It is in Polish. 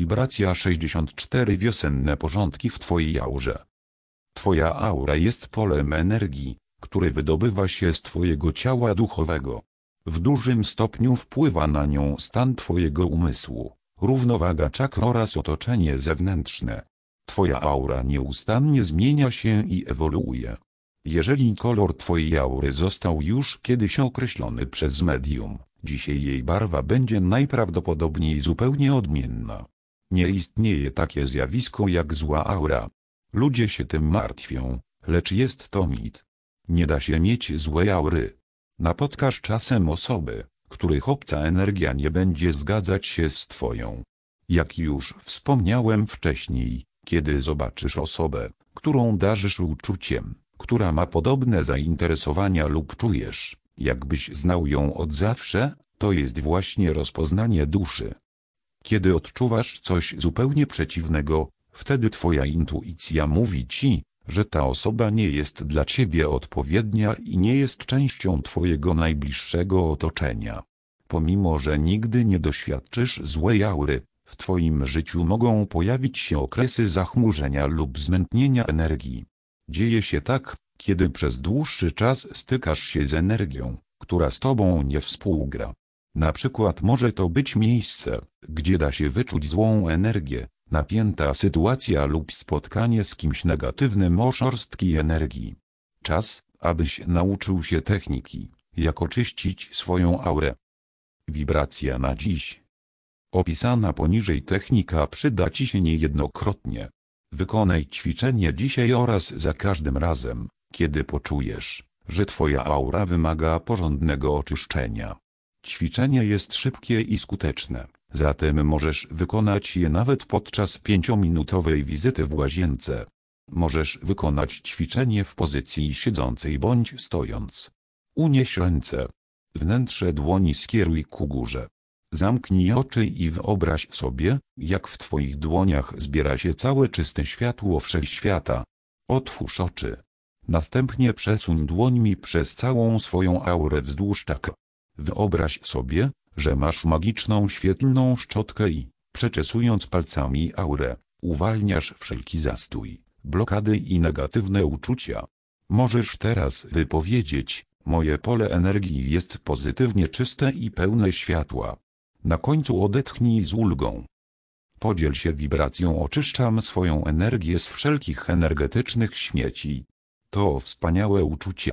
wibracja 64 wiosenne porządki w Twojej aurze. Twoja aura jest polem energii, który wydobywa się z Twojego ciała duchowego. W dużym stopniu wpływa na nią stan Twojego umysłu, równowaga czakr oraz otoczenie zewnętrzne. Twoja aura nieustannie zmienia się i ewoluuje. Jeżeli kolor Twojej aury został już kiedyś określony przez medium, dzisiaj jej barwa będzie najprawdopodobniej zupełnie odmienna. Nie istnieje takie zjawisko jak zła aura. Ludzie się tym martwią, lecz jest to mit. Nie da się mieć złej aury. Napotkasz czasem osoby, których obca energia nie będzie zgadzać się z Twoją. Jak już wspomniałem wcześniej, kiedy zobaczysz osobę, którą darzysz uczuciem, która ma podobne zainteresowania lub czujesz, jakbyś znał ją od zawsze, to jest właśnie rozpoznanie duszy. Kiedy odczuwasz coś zupełnie przeciwnego, wtedy twoja intuicja mówi ci, że ta osoba nie jest dla ciebie odpowiednia i nie jest częścią twojego najbliższego otoczenia. Pomimo, że nigdy nie doświadczysz złej aury, w twoim życiu mogą pojawić się okresy zachmurzenia lub zmętnienia energii. Dzieje się tak, kiedy przez dłuższy czas stykasz się z energią, która z tobą nie współgra. Na przykład może to być miejsce, gdzie da się wyczuć złą energię, napięta sytuacja lub spotkanie z kimś negatywnym o szorstkiej energii. Czas, abyś nauczył się techniki, jak oczyścić swoją aurę. Wibracja na dziś. Opisana poniżej technika przyda Ci się niejednokrotnie. Wykonaj ćwiczenie dzisiaj oraz za każdym razem, kiedy poczujesz, że Twoja aura wymaga porządnego oczyszczenia. Ćwiczenie jest szybkie i skuteczne, zatem możesz wykonać je nawet podczas pięciominutowej wizyty w łazience. Możesz wykonać ćwiczenie w pozycji siedzącej bądź stojąc. Unieś ręce. Wnętrze dłoni skieruj ku górze. Zamknij oczy i wyobraź sobie, jak w Twoich dłoniach zbiera się całe czyste światło wszechświata. Otwórz oczy. Następnie przesuń dłońmi przez całą swoją aurę wzdłuż czakr. Wyobraź sobie, że masz magiczną świetlną szczotkę i, przeczesując palcami aurę, uwalniasz wszelki zastój, blokady i negatywne uczucia. Możesz teraz wypowiedzieć, moje pole energii jest pozytywnie czyste i pełne światła. Na końcu odetchnij z ulgą. Podziel się wibracją oczyszczam swoją energię z wszelkich energetycznych śmieci. To wspaniałe uczucie,